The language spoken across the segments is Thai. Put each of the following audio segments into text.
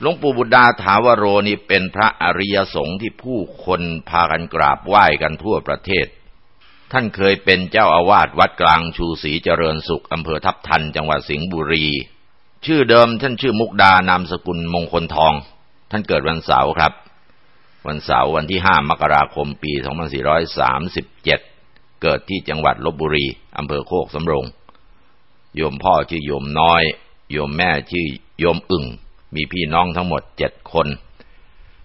หลวงปู่บุดาถาวโรนี่เป็นพระอริยสงฆ์ที่ผู้คนพากันกราบไหว้กันทั่วประเทศ ท่านเคยเป็นเจ้าอาวาสวัดกลางชูศรีเจริญสุขอำเภอทับทันจังหวัดสิงห์บุรี ชื่อเดิมท่านชื่อมุกดานามสกุลมงคลทอง ท่านเกิดวันเสาร์ครับ วันเสาร์วันที่ห้ามกราคมปี 2437 เกิดที่จังหวัดลบบุรีอำเภอโคกสำโรง โยมพ่อชื่อโยมน้อย โยมแม่ชื่อโยมอึ่ง มีพี่น้องทั้งหมดเจ็ดคน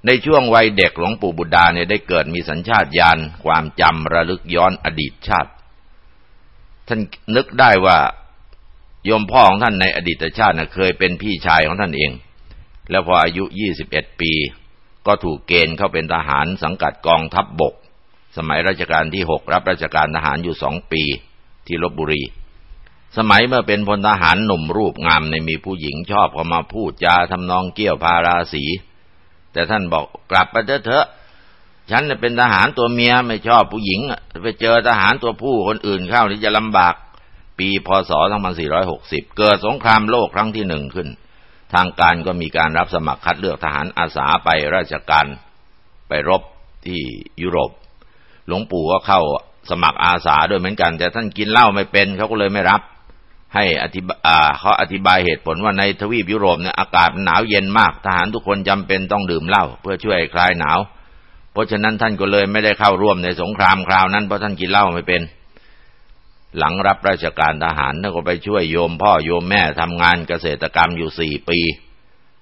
ในช่วงวัยเด็กหลวงปู่บุตรดาเนี่ยได้เกิดมีสัญชาตญาณความจำระลึกย้อนอดีตชาติ ท่านนึกได้ว่าโยมพ่อของท่านในอดีตชาตินะเคยเป็นพี่ชายของท่านเอง แล้วพออายุ 21 ปี ก็ถูกเกณฑ์เข้าเป็นทหารสังกัดกองทัพบบก สมัยรัชกาลที่ 6 รับราชการทหารอยู่สองปีที่ลบบุรี สมัยเมื่อเป็นพลทหารหนุ่มรูปงามในมีผู้หญิงชอบเข้ามาพูดจาทำนองเกี่ยวพาราสี แต่ท่านบอกกลับไปเถอะฉันเป็นทหารตัวเมียไม่ชอบผู้หญิงไปเจอทหารตัวผู้คนอื่นเข้าที่จะลำบาก ปีพศ 2460 เกิดสงครามโลกครั้งที่หนึ่งขึ้น ทางการก็มีการรับสมัครคัดเลือกทหารอาสาไปราชการไปรบที่ยุโรป หลวงปู่ก็เข้าสมัครอาสาด้วยเหมือนกัน แต่ท่านกินเหล้าไม่เป็นเขาก็เลยไม่รับ ให้อธิบาเขาอธิบายเหตุผลว่าในทวีปยุโรปเนี่ยอากาศหนาวเย็นมาก ทหารทุกคนจำเป็นต้องดื่มเหล้าเพื่อช่วยคลายหนาว เพราะฉะนั้นท่านก็เลยไม่ได้เข้าร่วมในสงครามคราวนั้นเพราะท่านกินเหล้าไม่เป็น หลังรับราชการทหารท่านก็ไปช่วยโยมพ่อโยมแม่ทำงานเกษตรกรรมอยู่สี่ปี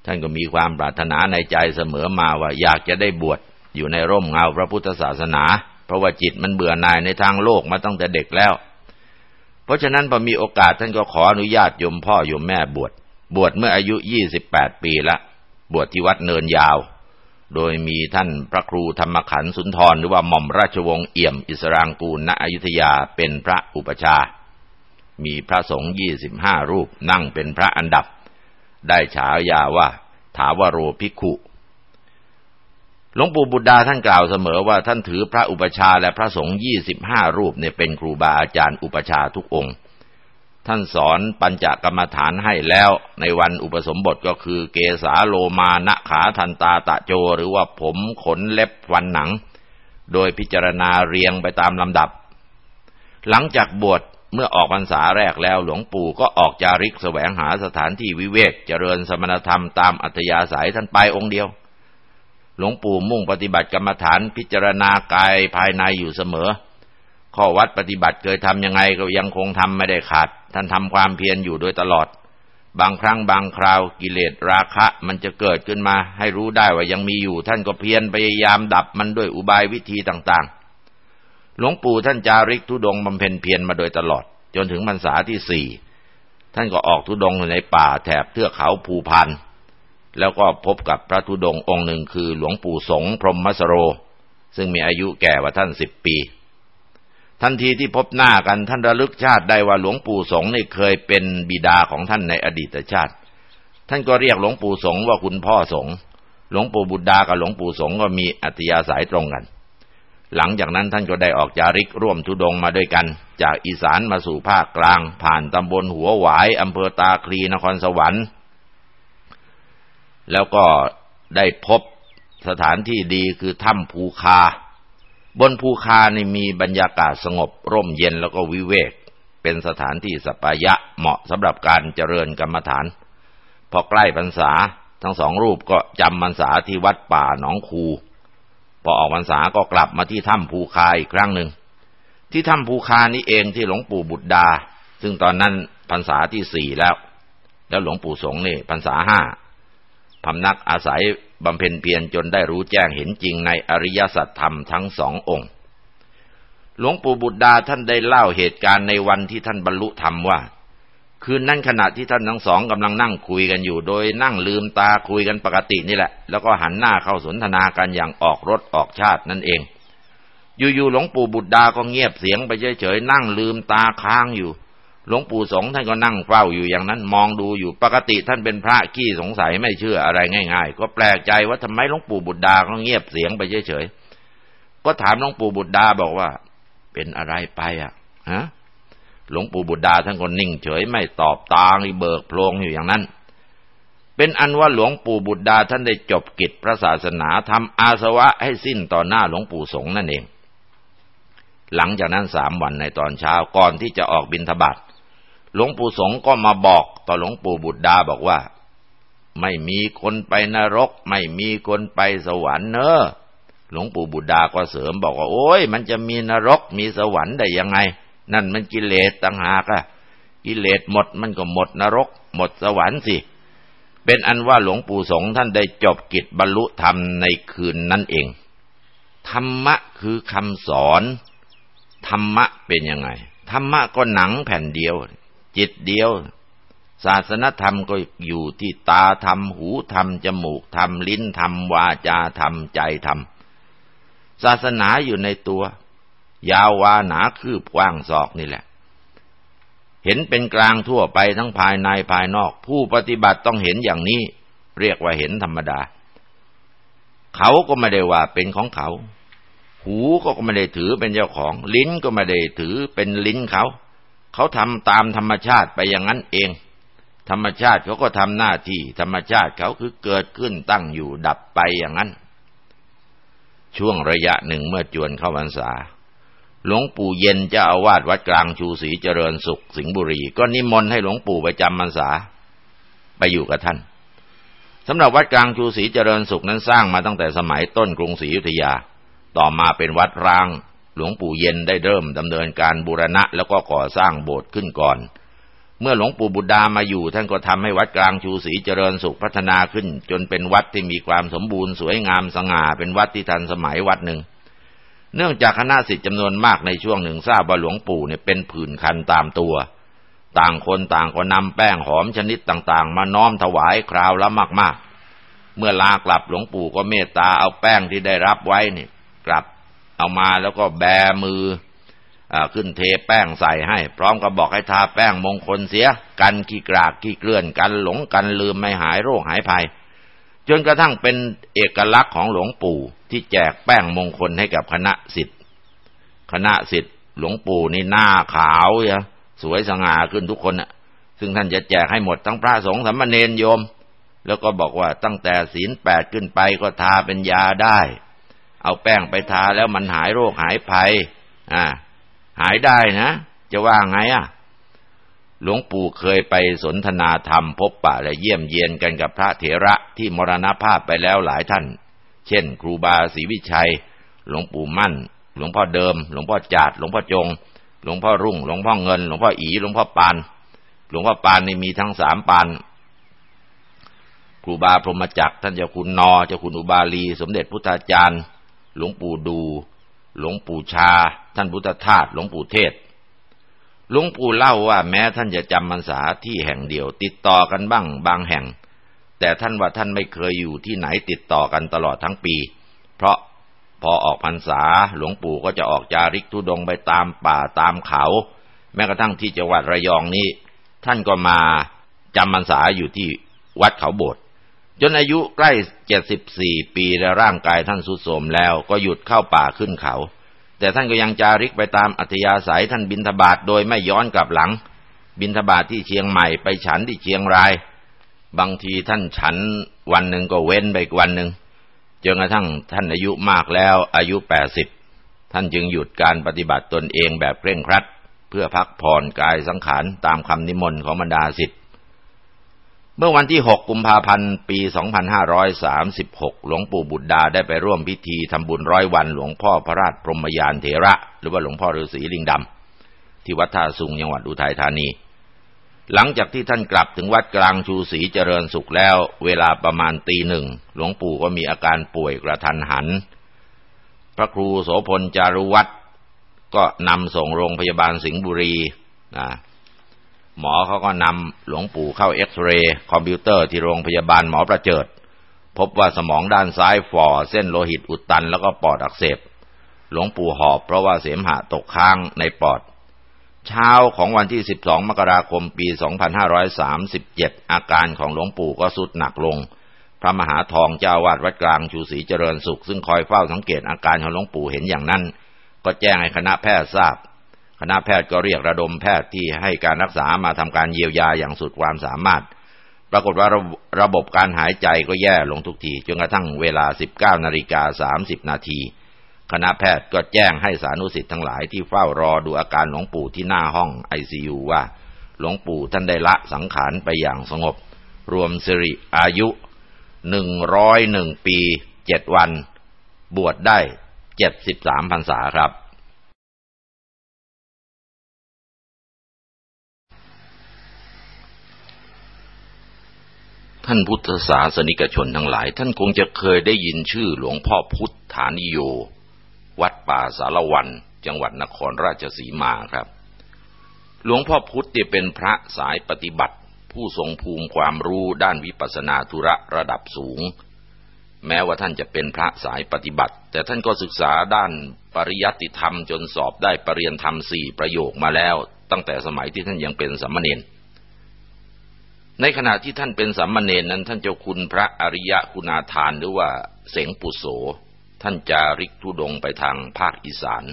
ท่านก็มีความปรารถนาในใจเสมอมาว่าอยากจะได้บวชอยู่ในร่มเงาพระพุทธศาสนา เพราะว่าจิตมันเบื่อหน่ายในทางโลกมาตั้งแต่เด็กแล้ว ราะฉะนั้นพอมีโอกาสท่านก็ขออนุญาตยมพ่อโยมแม่บวชบวชเมื่ออายุ28ปีละ บวชที่วัดเนินยาว โดยมีท่านพระครูธรรมขันธ์สุนทรหรือว่าหม่อมราชวงศ์เอี่ยมอิสรางกูลณอยุธยาเป็นพระอุปชา มีพระสงฆ์25รูปนั่งเป็นพระอันดับ ได้ฉายาว่า ถาวโรภิกขุ หลวงปู่บุตรดาท่านกล่าวเสมอว่าท่านถือพระอุปชาและพระสงฆ์ยี่สิบห้ารูปเนี่ยเป็นครูบาอาจารย์อุปชาทุกองค์ ท่านสอนปัญจกรรมฐานให้แล้วในวันอุปสมบทก็คือเกสาโลมานะขาทันตาตะโจ หรือว่าผมขนเล็บฟันหนัง โดยพิจารณาเรียงไปตามลำดับ หลังจากบวชเมื่อออกพรรษาแรกแล้วหลวงปู่ก็ออกจาริกแสวงหาสถานที่วิเวกเจริญสมณธรรมตามอัธยาศัยท่านไปองค์เดียว หลวงปู่มุ่งปฏิบัติกรรมฐานพิจารณากายภายในอยู่เสมอ ข้อวัดปฏิบัติเคยทำยังไงก็ยังคงทำไม่ได้ขาด ท่านทำความเพียรอยู่โดยตลอด บางครั้งบางคราวกิเลสราคะมันจะเกิดขึ้นมา ให้รู้ได้ว่ายังมีอยู่ ท่านก็เพียรพยายามดับมันด้วยอุบายวิธีต่างๆ หลวงปู่ท่านจาริกทุดงบำเพ็ญเพียรมาโดยตลอด จนถึงพรรษาที่สี่ท่านก็ออกทุดงในป่าแถบเทือกเขาภูพันธ์ แล้วก็พบกับพระธุดงค์องค์หนึ่งคือหลวงปู่สงพรหมสโร ซึ่งมีอายุแก่กว่าท่านสิบปี ทันทีที่พบหน้ากันท่านระลึกชาติได้ว่าหลวงปู่สงนี่เคยเป็นบิดาของท่านในอดีตชาติ ท่านก็เรียกหลวงปู่สงว่าคุณพ่อสงหลวงปู่บุตรดากับหลวงปู่สงก็มีอัธยาศัยตรงกัน หลังจากนั้นท่านก็ได้ออกจาริกร่วมทุดงมาด้วยกัน จากอีสานมาสู่ภาคกลาง ผ่านตำบลหัวหวายอำเภอตาคลีนครสวรรค์ แล้วก็ได้พบสถานที่ดีคือถ้ำภูคา บนภูคานี่มีบรรยากาศสงบร่มเย็นแล้วก็วิเวก เป็นสถานที่สปายะเหมาะสำหรับการเจริญกรรมฐาน พอใกล้พรรษาทั้งสองรูปก็จำพรรษาที่วัดป่าหนองคู พอออกพรรษาก็กลับมาที่ถ้ำภูคาอีกครั้งหนึ่ง ที่ถ้ำภูคานี้เองที่หลวงปู่บุตรดา ซึ่งตอนนั้นพรรษาที่สี่แล้ว แล้วหลวงปู่สงนี่พรรษาห้า พำนักอาศัยบำเพ็ญเพียรจนได้รู้แจ้งเห็นจริงในอริยสัจธรรมทั้งสององค์ หลวงปู่บุตรดาท่านได้เล่าเหตุการณ์ในวันที่ท่านบรรลุธรรมว่า คืนนั้นขณะที่ท่านทั้งสองกำลังนั่งคุยกันอยู่ โดยนั่งลืมตาคุยกันปกตินี่แหละ แล้วก็หันหน้าเข้าสนทนากันอย่างออกรถออกชาตินั่นเอง อยู่ๆหลวงปู่บุตรดาก็เงียบเสียงไปเฉยๆนั่งลืมตาค้างอยู่ หลวงปู่สงท่านก็นั่งเฝ้าอยู่อย่างนั้นมองดูอยู่ปกติท่านเป็นพระขี้สงสัยไม่เชื่ออะไรง่าย ๆ ก็แปลกใจว่าทำไมหลวงปู่บุตรดาเขาเงียบเสียงไปเฉยๆก็ถามหลวงปู่บุตรดาบอกว่า เป็นอะไรไปอะฮะหลวงปู่บุตรดาท่านก็นิ่งเฉยไม่ตอบตางเบิกโพลงอยู่อย่างนั้น เป็นอันว่าหลวงปู่บุตรดาท่านได้จบกิจพระศาสนาทำอาสวะให้สิ้นต่อหน้าหลวงปู่สงฆ์นั่นเอง หลังจากนั้นสามวันในตอนเช้าก่อนที่จะออกบิณฑบาต หลวงปู่สงก็มาบอกต่อหลวงปู่บุตรดาบอกว่า ไม่มีคนไปนรก ไม่มีคนไปสวรรค์เนอะหลวงปู่บุตรดาก็เสริมบอกว่า โอ้ยมันจะมีนรกมีสวรรค์ได้ยังไง นั่นมันกิเลสต่างหากอะกิเลสหมดมันก็หมดนรก หมดสวรรค์สิ เป็นอันว่าหลวงปู่สงท่านได้จบกิจบรรลุธรรมในคืนนั้นเอง ธรรมะคือคำสอน ธรรมะเป็นยังไง ธรรมะก็หนังแผ่นเดียว จิตเดียว ศาสนธรรมก็อยู่ที่ตาธรรม หูธรรม จมูกธรรม ลิ้นธรรม วาจาธรรม ใจธรรม ศาสนาอยู่ในตัว ยาววาหนาคืบกว้างศอกนี่แหละ เห็นเป็นกลางทั่วไปทั้งภายในภายนอก ผู้ปฏิบัติต้องเห็นอย่างนี้ เรียกว่าเห็นธรรมดา เขาก็ไม่ได้ว่าเป็นของเขา หูก็ไม่ได้ถือเป็นเจ้าของ ลิ้นก็ไม่ได้ถือเป็นลิ้นเขา เขาทำตามธรรมชาติไปอย่างนั้นเอง ธรรมชาติเขาก็ทำหน้าที่ ธรรมชาติเขาคือเกิดขึ้นตั้งอยู่ดับไปอย่างนั้น ช่วงระยะหนึ่งเมื่อจวนเข้าพรรษา หลวงปู่เย็นเจ้าอาวาสวัดกลางชูศรีเจริญสุข สิงห์บุรี ก็นิมนต์ให้หลวงปู่ไปจำพรรษา ไปอยู่กับท่านสำหรับวัดกลางชูศรีเจริญสุขนั้นสร้างมาตั้งแต่สมัยต้นกรุงศรีอยุธยา ต่อมาเป็นวัดร้าง หลวงปู่เย็นได้เริ่มดำเนินการบูรณะแล้วก็ก่อสร้างโบสถ์ขึ้นก่อน เมื่อหลวงปู่บุดามาอยู่ ท่านก็ทำให้วัดกลางชูศรีเจริญสุขพัฒนาขึ้น จนเป็นวัดที่มีความสมบูรณ์สวยงามสง่าเป็นวัดที่ทันสมัยวัดหนึ่ง เนื่องจากคณะสิทธิ์จำนวนมากในช่วงหนึ่งทราบว่าหลวงปู่เนี่ยเป็นผื่นคันตามตัว ต่างคนต่างก็นำแป้งหอมชนิดต่างๆ มาน้อมถวายคราวละมาก ๆ เมื่อลากลับหลวงปู่ก็เมตตาเอาแป้งที่ได้รับไว้เนี่กลับ เอามาแล้วก็แบมืออขึ้นเทแป้งใส่ให้ พร้อมกับบอกให้ทาแป้งมงคลเสีย กันขี้กรากขี้เกลื่อนกันหลงกันลืมไม่หายโรคหายภัย จนกระทั่งเป็นเอกลักษณ์ของหลวงปู่ที่แจกแป้งมงคลให้กับคณะสิทธิ์คณะสิทธิ์หลวงปู่นี่หน้าขาวเยสวยสง่าขึ้นทุกคนอะซึ่งท่านจะแจกให้หมดทั้งพระสงฆ์สามเณรโยม แล้วก็บอกว่าตั้งแต่ศีลแปดขึ้นไปก็ทาเป็นยาได้ เอาแป้งไปทาแล้วมันหายโรคหายภัย อ่า หายได้นะ จะว่าไงอะ หลวงปู่เคยไปสนทนาธรรมพบปะและเยี่ยมเยียนกันกับพระเถระที่มรณภาพไปแล้วหลายท่าน เช่น ครูบาศรีวิชัย หลวงปู่มั่น หลวงพ่อเดิม หลวงพ่อจาด หลวงพ่อจง หลวงพ่อรุ่ง หลวงพ่อเงิน หลวงพ่ออี หลวงพ่อปาน หลวงพ่อปานนี่มีทั้งสามปานครูบาพรหมจักรท่านเจ้าคุณนอเจ้าคุณอุบาลี สมเด็จพุทธาจารย์ หลวงปู่ดู หลวงปู่ชา ท่านพุทธทาสหลวงปู่เทศ หลวงปู่เล่าว่าแม้ท่านจะจำพรรษาที่แห่งเดียว ติดต่อกันบ้างบางแห่ง แต่ท่านว่าท่านไม่เคยอยู่ที่ไหนติดต่อกันตลอดทั้งปี เพราะพอออกพรรษาหลวงปู่ก็จะออกจาริกทุดงไปตามป่าตามเขา แม้กระทั่งที่จังหวัดระยองนี้ ท่านก็มาจำพรรษาอยู่ที่วัดเขาโบสถ จนอายุใกล้เจ็ดสิบสี่ปีและร่างกายท่านสุดโทมแล้วก็หยุดเข้าป่าขึ้นเขา แต่ท่านก็ยังจาริกไปตามอัธยาศัยท่านบินทบาทโดยไม่ย้อนกลับหลัง บินทบาทที่เชียงใหม่ไปฉันที่เชียงราย บางทีท่านฉันวันหนึ่งก็เว้นไปวันหนึ่งจนกระทั่งท่านอายุมากแล้วอายุแปดสิบท่านจึงหยุดการปฏิบัติตนเองแบบเคร่งครัด เพื่อพักผ่อนกายสังขารตามคำนิมนต์ของบรรดาสิทธิ เมื่อวันที่ 6 กุมภาพันธ์ ปี 2536 หลวงปู่บุตรดาได้ไปร่วมพิธีทำบุญร้อยวันหลวงพ่อพระราชพรหมยานเถระ หรือว่าหลวงพ่อฤาษีลิงดำ ที่วัดท่าสุงจังหวัดอุทัยธานี หลังจากที่ท่านกลับถึงวัดกลางชูศรีเจริญสุขแล้ว เวลาประมาณตีหนึ่ง หลวงปู่ก็มีอาการป่วยกระทันหัน พระครูโสพลจารุวัตรก็นำส่งโรงพยาบาลสิงห์บุรีนะ หมอเขาก็นำหลวงปู่เข้าเอ็กซเรย์คอมพิวเตอร์ที่โรงพยาบาลหมอประเจิด พบว่าสมองด้านซ้ายฝ่อ เส้นโลหิตอุดตันแล้วก็ปอดอักเสบ หลวงปู่หอบเพราะว่าเสมหะตกค้างในปอด เช้าของวันที่ 12 มกราคมปี 2537 อาการของหลวงปู่ก็สุดหนักลง พระมหาทองเจ้าวาดวัดกลางชูศรีเจริญสุข ซึ่งคอยเฝ้าสังเกตอาการของหลวงปู่เห็นอย่างนั้น ก็แจ้งให้คณะแพทย์ทราบ คณะแพทย์ก็เรียกระดมแพทย์ที่ให้การรักษามาทำการเยียวยาอย่างสุดความสามารถ ปรากฏว่าระระบบการหายใจก็แย่ลงทุกทีจนกระทั่งเวลา 19นาฬิกา30 นาทีคณะแพทย์ก็แจ้งให้สานุสิทธิ์ทั้งหลายที่เฝ้ารอดูอาการหลวงปู่ที่หน้าห้องไอซียูว่า หลวงปู่ท่านได้ละสังขารไปอย่างสงบ รวมสิริอายุหนึ่งร้อยหนึ่งปีเจ็ดวัน บวชได้เจ็ดสิบสามพรรษาครับ ท่านพุทธศาสนิกชนทั้งหลาย ท่านคงจะเคยได้ยินชื่อหลวงพ่อพุทธานิโย วัดป่าสารวัน จังหวัดนครราชสีมาครับ หลวงพ่อพุทธเป็นพระสายปฏิบัติ ผู้ทรงภูมิความรู้ด้านวิปัสนาธุระระดับสูง แม้ว่าท่านจะเป็นพระสายปฏิบัติ แต่ท่านก็ศึกษาด้านปริยัติธรรมจนสอบได้ปรริญญาธรรมสี่ประโยคมาแล้ว ตั้งแต่สมัยที่ท่านยังเป็นสัมเนน ในขณะที่ท่านเป็นสัมมาเนนนั้น ท่านเจ้าคุณพระอริยะคุณาทานหรือว่าเสงปุโส ท่านจาริกทุดงไปทางภาคอีสาน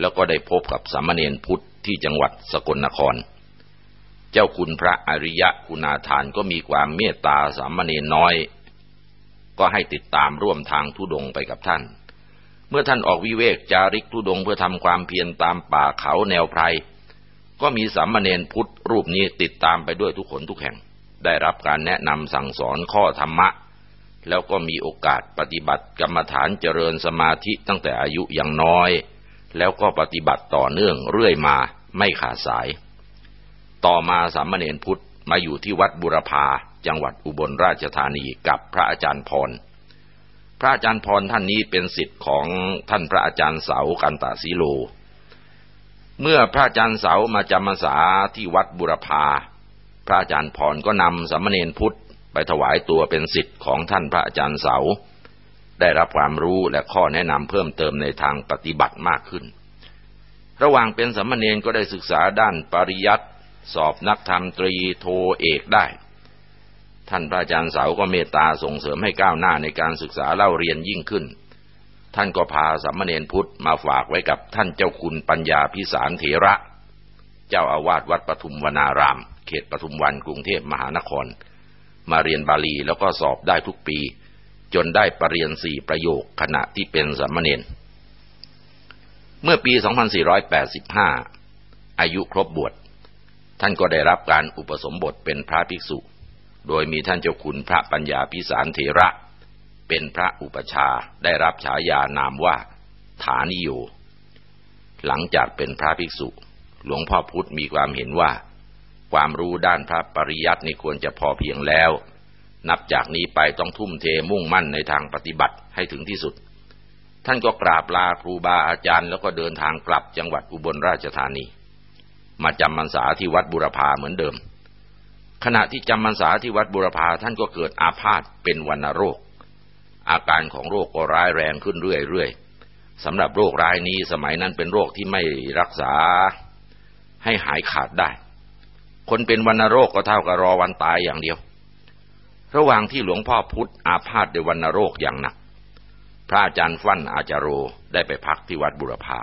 แล้วก็ได้พบกับสัมมาเนนพุทธที่จังหวัดสกลนคร เจ้าคุณพระอริยะคุณาทานก็มีความเมตตาสามเณรน้อย ก็ให้ติดตามร่วมทางทุดงไปกับท่าน เมื่อท่านออกวิเวกจาริกทุดงเพื่อทำความเพียรตามป่าเขาแนวไพร ก็มีสามเณรพุทธรูปนี้ติดตามไปด้วยทุกคนทุกแห่ง ได้รับการแนะนำสั่งสอนข้อธรรมะ แล้วก็มีโอกาสปฏิบัติกรรมฐานเจริญสมาธิตั้งแต่อายุยังน้อย แล้วก็ปฏิบัติต่อเนื่องเรื่อยมาไม่ขาดสาย ต่อมาสามเณรพุทธมาอยู่ที่วัดบุรพาจังหวัดอุบลราชธานีกับพระอาจารย์พร พระอาจารย์พรท่านนี้เป็นสิทธิ์ของท่านพระอาจารย์เสากันตาสีโล เมื่อพระอาจารย์เสามาจำพรรษาที่วัดบุรพา พระอาจารย์พรก็นำสามเณรพุทธไปถวายตัวเป็นสิทธิ์ของท่านพระอาจารย์เสา ได้รับความรู้และข้อแนะนำเพิ่มเติมในทางปฏิบัติมากขึ้น ระหว่างเป็นสามเณรก็ได้ศึกษาด้านปริยัติสอบนักธรรมตรีโทเอกได้ ท่านพระอาจารย์เสาก็เมตตาส่งเสริมให้ก้าวหน้าในการศึกษาเล่าเรียนยิ่งขึ้น ท่านก็พาสัมมเนนพุทธมาฝากไว้กับท่านเจ้าคุณปัญญาพิสารเถระ เจ้าอาวาสวัดปทุมวนาราม เขตปทุมวันกรุงเทพมหานคร มาเรียนบาลีแล้วก็สอบได้ทุกปี จนได้ปรริญญาสี่ประโยคขณะที่เป็นสัมมเนนเมื่อปี 2485 อายุครบบวช ท่านก็ได้รับการอุปสมบทเป็นพระภิกษุ โดยมีท่านเจ้าคุณพระปัญญาพิสารเถระ เป็นพระอุปชาได้รับฉายานามว่า ฐานิโย หลังจากเป็นพระภิกษุ หลวงพ่อพุธมีความเห็นว่า ความรู้ด้านพระปริยัตินี่ควรจะพอเพียงแล้ว นับจากนี้ไปต้องทุ่มเทมุ่งมั่นในทางปฏิบัติให้ถึงที่สุด ท่านก็กราบลาครูบาอาจารย์ แล้วก็เดินทางกลับจังหวัดอุบลราชธานี มาจำพรรษาที่วัดบุรพาเหมือนเดิมขณะที่จำพรรษาที่วัดบุรพาท่านก็เกิดอาพาธเป็นวัณโรค อาการของโรคก็ร้ายแรงขึ้นเรื่อยๆสำหรับโรคร้ายนี้สมัยนั้นเป็นโรคที่ไม่รักษาให้หายขาดได้ คนเป็นวัณโรคก็เท่ากับรอวันตายอย่างเดียว ระหว่างที่หลวงพ่อพุธอาพาธด้วยวัณโรคอย่างหนัก พระอาจารย์ฟั่นอาจารโรได้ไปพักที่วัดบุรพา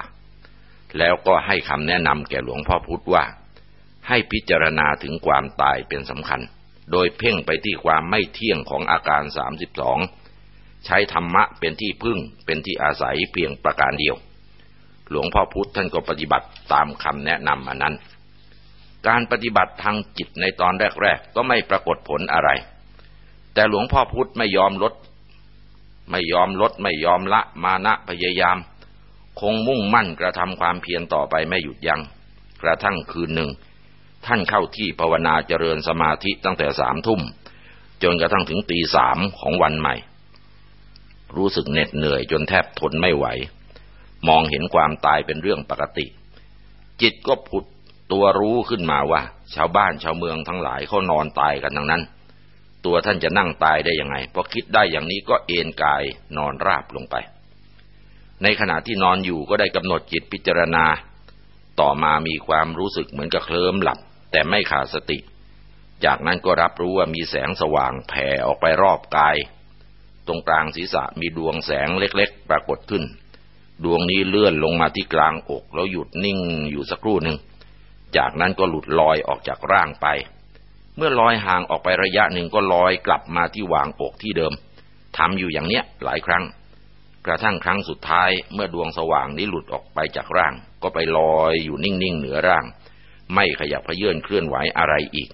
แล้วก็ให้คำแนะนำแก่หลวงพ่อพุธว่า ให้พิจารณาถึงความตายเป็นสำคัญ โดยเพ่งไปที่ความไม่เที่ยงของอาการสามสิบสอง ใช้ธรรมะเป็นที่พึ่งเป็นที่อาศัยเพียงประการเดียว หลวงพ่อพุธท่านก็ปฏิบัติตามคำแนะนำมานั้น การปฏิบัติทางจิตในตอนแรกๆก็ไม่ปรากฏผลอะไร แต่หลวงพ่อพุธไม่ยอมลด ไม่ยอมลดไม่ยอมละมานะพยายาม คงมุ่งมั่นกระทำความเพียรต่อไปไม่หยุดยัง้งกระทั่งคืนหนึ่ง ท่านเข้าที่ภาวนาเจริญสมาธิตั้งแต่สามทุ่มจนกระทั่งถึงตีสามของวันใหม่ รู้สึกเหน็ดเหนื่อยจนแทบทนไม่ไหว มองเห็นความตายเป็นเรื่องปกติ จิตก็ผุดตัวรู้ขึ้นมาว่า ชาวบ้านชาวเมืองทั้งหลายเขานอนตายกันทั้งนั้น ตัวท่านจะนั่งตายได้ยังไงพอคิดได้อย่างนี้ก็เอนกายนอนราบลงไป ในขณะที่นอนอยู่ก็ได้กำหนดจิตพิจารณา ต่อมามีความรู้สึกเหมือนกับเคลิ้มหลับ แต่ไม่ขาดสติ จากนั้นก็รับรู้ว่ามีแสงสว่างแผ่ออกไปรอบกาย ตรงกลางศีรษะมีดวงแสงเล็กๆ ปรากฏขึ้น ดวงนี้เลื่อนลงมาที่กลางอก แล้วหยุดนิ่งอยู่สักครู่หนึ่ง จากนั้นก็หลุดลอยออกจากร่างไป เมื่อลอยห่างออกไประยะหนึ่งก็ลอยกลับมาที่วางอกที่เดิมทำอยู่อย่างเนี้ยหลายครั้ง กระทั่งครั้งสุดท้ายเมื่อดวงสว่างนี้หลุดออกไปจากร่าง ก็ไปลอยอยู่นิ่งๆเหนือร่าง ไม่ขยับเขยื่อนเคลื่อนไหวอะไรอีก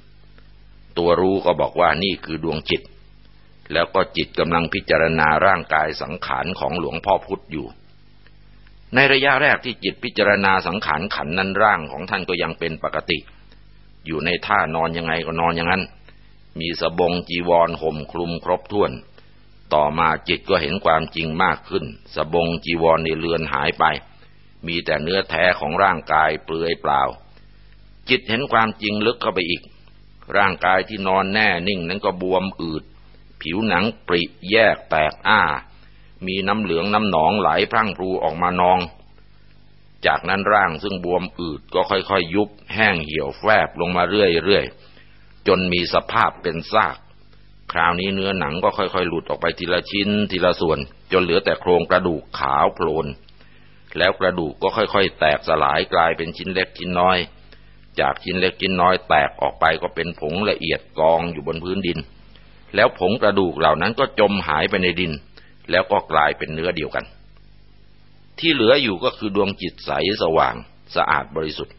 ตัวรู้ก็บอกว่านี่คือดวงจิต แล้วก็จิตกำลังพิจารณาร่างกายสังขารของหลวงพ่อพุธอยู่ ในระยะแรกที่จิตพิจารณาสังขารขันนั้นร่างของท่านก็ยังเป็นปกติ อยู่ในท่านอนยังไงก็นอนอย่างนั้น มีสบงจีวรห่มคลุมครบถ้วน ต่อมาจิตก็เห็นความจริงมากขึ้น สบงจีวรในเลือนหายไป มีแต่เนื้อแท้ของร่างกายเปลือยเปล่า จิตเห็นความจริงลึกเข้าไปอีก ร่างกายที่นอนแน่นิ่งนั้นก็บวมอืด ผิวหนังปริแยกแตกอ้า มีน้ำเหลืองน้ำหนองไหลพรั่งพรูออกมานอง จากนั้นร่างซึ่งบวมอืดก็ค่อยๆยยุบแห้งเหี่ยวแฟบลงมาเรื่อยๆ จนมีสภาพเป็นซาก คราวนี้เนื้อหนังก็ค่อยๆ หลุดออกไปทีละชิ้นทีละส่วน จนเหลือแต่โครงกระดูกขาวโพลน แล้วกระดูกก็ค่อยๆ แตกสลายกลายเป็นชิ้นเล็กชิ้นน้อย จากชิ้นเล็กชิ้นน้อยแตกออกไปก็เป็นผงละเอียดกองอยู่บนพื้นดิน แล้วผงกระดูกเหล่านั้นก็จมหายไปในดิน แล้วก็กลายเป็นเนื้อเดียวกัน ที่เหลืออยู่ก็คือดวงจิตใสสว่างสะอาดบริสุทธิ์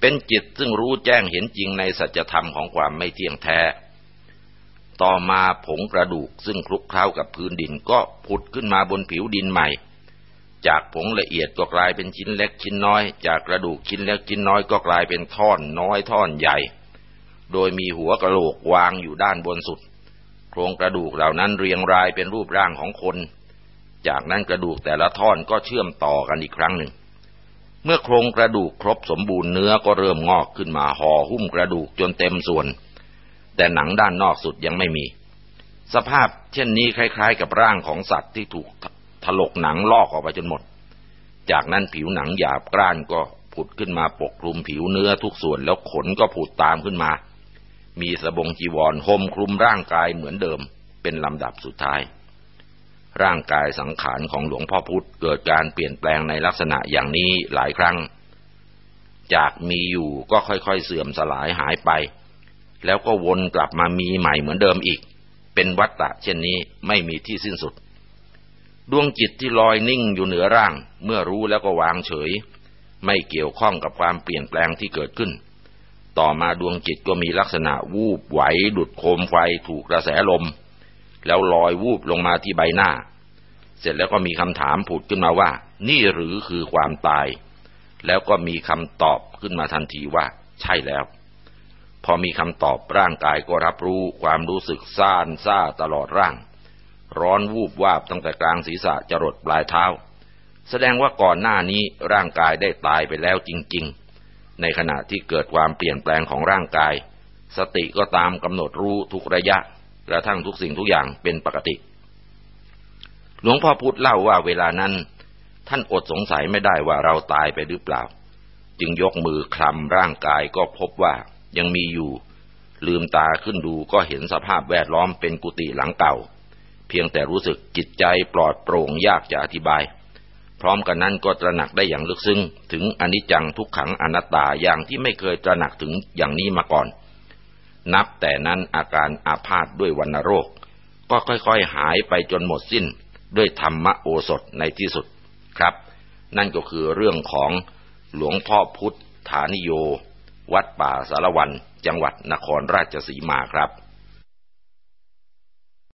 เป็นจิตซึ่งรู้แจ้งเห็นจริงในสัจธรรมของความไม่เที่ยงแท้ ต่อมาผงกระดูกซึ่งคลุกเคล้ากับพื้นดินก็ผุดขึ้นมาบนผิวดินใหม่ จากผงละเอียดก็กลายเป็นชิ้นเล็กชิ้นน้อย จากกระดูกชิ้นเล็กชิ้นน้อยก็กลายเป็นท่อนน้อยท่อนใหญ่ โดยมีหัวกระโหลกวางอยู่ด้านบนสุด โครงกระดูกเหล่านั้นเรียงรายเป็นรูปร่างของคน จากนั้นกระดูกแต่ละท่อนก็เชื่อมต่อกันอีกครั้งหนึ่ง เมื่อโครงกระดูกครบสมบูรณ์เนื้อก็เริ่มงอกขึ้นมาห่อหุ้มกระดูกจนเต็มส่วน แต่หนังด้านนอกสุดยังไม่มี สภาพเช่นนี้คล้ายๆ กับร่างของสัตว์ที่ถูกถลกหนังลอกออกไปจนหมด จากนั้นผิวหนังหยาบกร้านก็ผุดขึ้นมาปกคลุมผิวเนื้อทุกส่วนแล้วขนก็ผุดตามขึ้นมา มีสบงจีวรห่มคลุมร่างกายเหมือนเดิม เป็นลำดับสุดท้าย ร่างกายสังขารของหลวงพ่อพุธเกิดการเปลี่ยนแปลงในลักษณะอย่างนี้หลายครั้ง จากมีอยู่ก็ค่อยๆเสื่อมสลายหายไป แล้วก็วนกลับมามีใหม่เหมือนเดิมอีก เป็นวัฏฏะเช่นนี้ไม่มีที่สิ้นสุด ดวงจิตที่ลอยนิ่งอยู่เหนือร่าง เมื่อรู้แล้วก็วางเฉย ไม่เกี่ยวข้องกับความเปลี่ยนแปลงที่เกิดขึ้น ต่อมาดวงจิตก็มีลักษณะวูบไหวดุดโคมไฟถูกกระแสลม แล้วลอยวูบลงมาที่ใบหน้า เสร็จแล้วก็มีคำถามผุดขึ้นมาว่า นี่หรือคือความตาย แล้วก็มีคำตอบขึ้นมาทันทีว่า ใช่แล้ว พอมีคำตอบร่างกายก็รับรู้ความรู้สึกซ่านซ่าตลอดร่าง ร้อนวูบวาบตั้งแต่กลางศีรษะจรดปลายเท้า แสดงว่าก่อนหน้านี้ร่างกายได้ตายไปแล้วจริง ๆ ในขณะที่เกิดความเปลี่ยนแปลงของร่างกาย สติก็ตามกำหนดรู้ทุกระยะกระทั่งทุกสิ่งทุกอย่างเป็นปกติ หลวงพ่อพุธเล่าว่าเวลานั้น ท่านอดสงสัยไม่ได้ว่าเราตายไปหรือเปล่า จึงยกมือคลำร่างกายก็พบว่ายังมีอยู่ ลืมตาขึ้นดูก็เห็นสภาพแวดล้อมเป็นกุฏิหลังเก่า เพียงแต่รู้สึกจิตใจปลอดโปร่งยากจะอธิบาย พร้อมกันนั้นก็ตระหนักได้อย่างลึกซึ้งถึงอนิจจังทุกขังอนัตตาอย่างที่ไม่เคยตระหนักถึงอย่างนี้มาก่อน นับแต่นั้นอาการอาพาธด้วยวัณโรค ก็ค่อยๆหายไปจนหมดสิ้นด้วยธรรมโอสถในที่สุดครับ นั่นก็คือเรื่องของหลวงพ่อพุทธฐานิโย วัดป่าสารวัน จังหวัดนครราชสีมาครับ